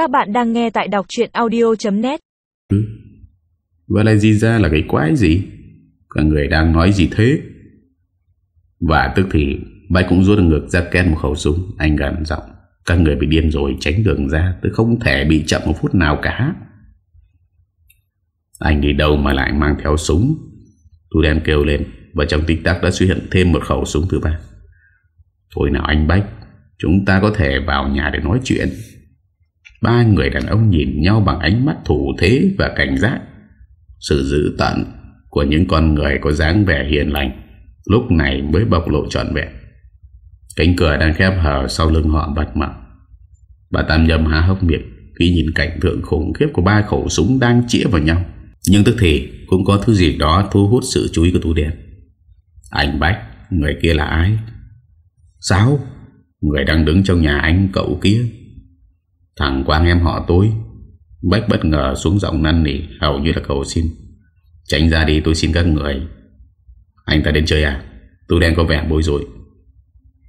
Các bạn đang nghe tại đọc chuyện audio.net ừ. Và lại gì ra là cái quái gì? Cả người đang nói gì thế? Và tức thì bay cũng rút ngược ra két một khẩu súng. Anh gần giọng, Các người bị điên rồi, tránh đường ra. Tôi không thể bị chậm một phút nào cả. Anh đi đâu mà lại mang theo súng? Tôi đen kêu lên, Và trong tích tắc đã xuất hiện thêm một khẩu súng thứ ba. Thôi nào anh Bách, Chúng ta có thể vào nhà để nói chuyện. Ba người đàn ông nhìn nhau bằng ánh mắt thủ thế và cảnh giác. Sự dữ tận của những con người có dáng vẻ hiền lành Lúc này mới bộc lộ trọn vẹn. Cánh cửa đang khép hờ sau lưng họ bật mở. Bà Tam Nhâm há hốc miệng Khi nhìn cảnh tượng khủng khiếp của ba khẩu súng đang chĩa vào nhau. Nhưng tức thì cũng có thứ gì đó thu hút sự chú ý của tú đen Anh Bách, Người kia là ai? Sao? Người đang đứng trong nhà anh cậu kia. Thằng Quang em họ tôi. Bách bất ngờ xuống giọng năn nỉ, Hầu như là cầu xin. Tránh ra đi, tôi xin các người. Anh ta đến chơi à? Tôi đang có vẻ bối rối.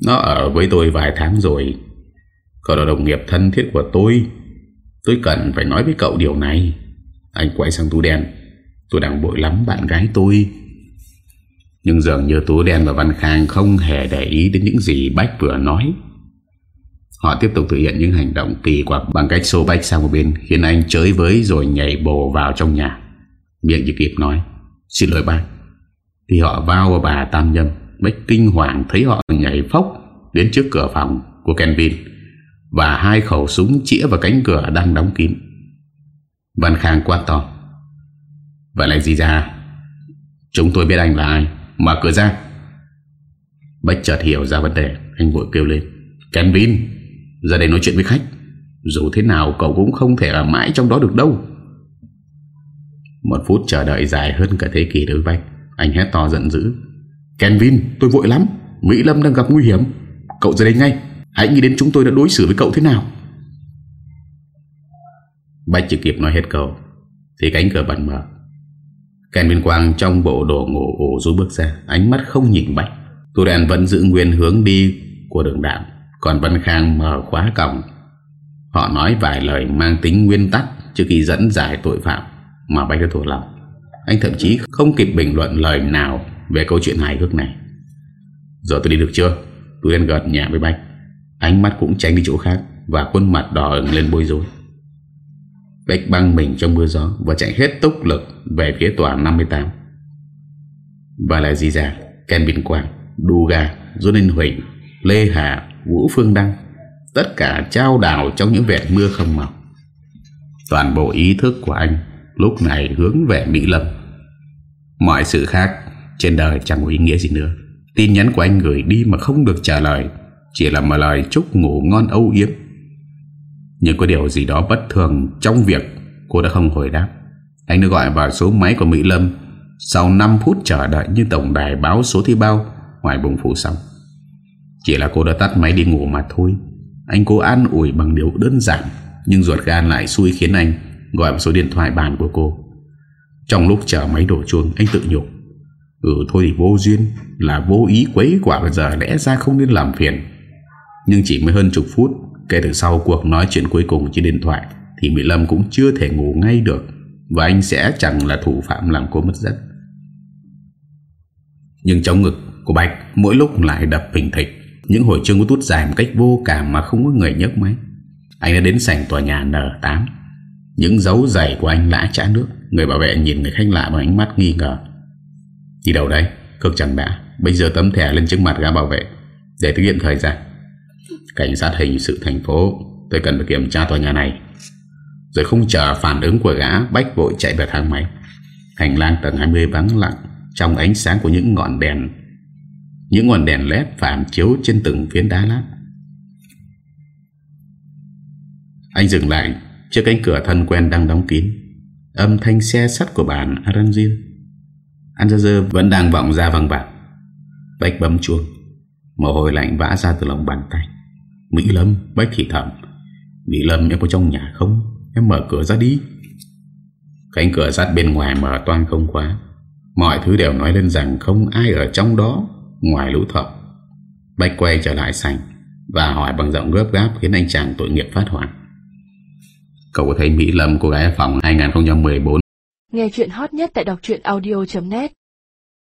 Nó ở với tôi vài tháng rồi. Cậu là đồng nghiệp thân thiết của tôi. Tôi cần phải nói với cậu điều này. Anh quay sang tú đen. Tôi đang bội lắm bạn gái tôi. Nhưng dường như Tú Đen và Văn Khang không hề để ý đến những gì Bách vừa nói. Họ tiếp tục thực hiện những hành động kỳ quặc bằng cách xô Bách sang một bên. Khiến anh chới với rồi nhảy bồ vào trong nhà. Miệng chỉ kịp nói, Xin lỗi bác. Thì họ vào bà Tam Nhâm. Bách kinh hoàng thấy họ nhảy phốc Đến trước cửa phòng của Kenvin. Và hai khẩu súng chĩa vào cánh cửa đang đóng kín. Văn Khang quát to, Vậy là gì ra? Chúng tôi biết anh là ai Mở cửa ra? Bách chợt hiểu ra vấn đề. Anh vội kêu lên, Kenvin! Ra đây nói chuyện với khách. Dù thế nào, cậu cũng không thể ở mãi trong đó được đâu. Một phút chờ đợi dài hơn cả thế kỷ đối Bách Anh hét to giận dữ. Kenvin tôi vội lắm. Mỹ Lâm đang gặp nguy hiểm. Cậu ra đây ngay. Hãy nghĩ đến chúng tôi đã đối xử với cậu thế nào. Bách chỉ kịp nói hết câu, Thì cánh cửa bật mở. Ken Quang trong bộ đồ ngủ ổ rú bước ra, Ánh mắt không nhìn Bách. Tôi đèn vẫn giữ nguyên hướng đi của đường đạm còn Văn Khang mở khóa cổng. Họ nói vài lời mang tính nguyên tắc Trước khi dẫn giải tội phạm Mà Bách đã thuộc lòng Anh thậm chí không kịp bình luận lời nào Về câu chuyện hài hước này. Giờ tôi đi được chưa? Tôi đen gật nhẹ với Bách. Ánh mắt cũng tránh đi chỗ khác Và khuôn mặt đỏ ửng lên bối rối. Bách băng mình trong mưa gió Và chạy hết tốc lực Về phía tòa 58 Và là gì già Ken Bình Quang Duga Jonin Huỳnh, Lê Hà Vũ Phương Đăng. Tất cả trao đảo trong những vẹn mưa không màu Toàn bộ ý thức của anh Lúc này hướng về Mỹ Lâm. Mọi sự khác Trên đời chẳng có ý nghĩa gì nữa. Tin nhắn của anh gửi đi mà không được trả lời, Chỉ là một lời chúc ngủ ngon âu yếm. Nhưng có điều gì đó bất thường Trong việc cô đã không hồi đáp. Anh đã gọi vào số máy của Mỹ Lâm. Sau 5 phút chờ đợi Như tổng đài báo số thi bao Ngoài bùng phủ xong chỉ là cô đã tắt máy đi ngủ mà thôi. Anh cố an ủi bằng điều đơn giản, Nhưng ruột gan lại xui khiến anh Gọi vào số điện thoại bàn của cô. Trong lúc chờ máy đổ chuông, Anh tự nhục Ừ thôi thì vô duyên, Là vô ý quấy quả bây giờ lẽ ra không nên làm phiền. Nhưng chỉ mới hơn chục phút, Kể từ sau cuộc nói chuyện cuối cùng trên điện thoại, Thì Mỹ Lâm cũng chưa thể ngủ ngay được, Và anh sẽ chẳng là thủ phạm làm cô mất giấc. Nhưng trong ngực của Bạch, Mỗi lúc lại đập bình thịch. Những hồi chương của tút dài một cách vô cảm Mà không có người nhấc máy. Anh đã đến sảnh tòa nhà N8 Những dấu giày của anh lã trả nước. Người bảo vệ nhìn người khách lạ bằng ánh mắt nghi ngờ. Đi đâu đây Cực chẳng đã Bây giờ tấm thẻ lên trước mặt gã bảo vệ. Để thực hiện thời gian. Cảnh sát hình sự thành phố. Tôi cần phải kiểm tra tòa nhà này. Rồi không chờ phản ứng của gã, Bách vội chạy về thang máy. Hành lang tầng 20 vắng lặng. Trong ánh sáng của những ngọn đèn những ngọn đèn led phản chiếu Trên từng phiến đá lát. Anh dừng lại Trước cánh cửa thân quen đang đóng kín. Âm thanh xe sắt của bàn Aranjil. Anjazer vẫn đang vọng ra văng vẳng Bách bấm chuông. Mồ hôi lạnh vã ra từ lòng bàn tay. Mỹ Lâm, Bách thì thầm Mỹ Lâm, em có trong nhà không? Em mở cửa ra đi. Cánh cửa sắt bên ngoài mở toan không khóa. Mọi thứ đều nói lên rằng Không ai ở trong đó. Ngoài lũ thợ Bách quay trở lại sành Và hỏi bằng giọng gấp gáp Khiến anh chàng tội nghiệp phát hoảng. Cậu có thấy Mỹ Lâm, cô gái phòng 2014 Nghe chuyện hot nhất tại đọc audio.net